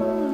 Ooh.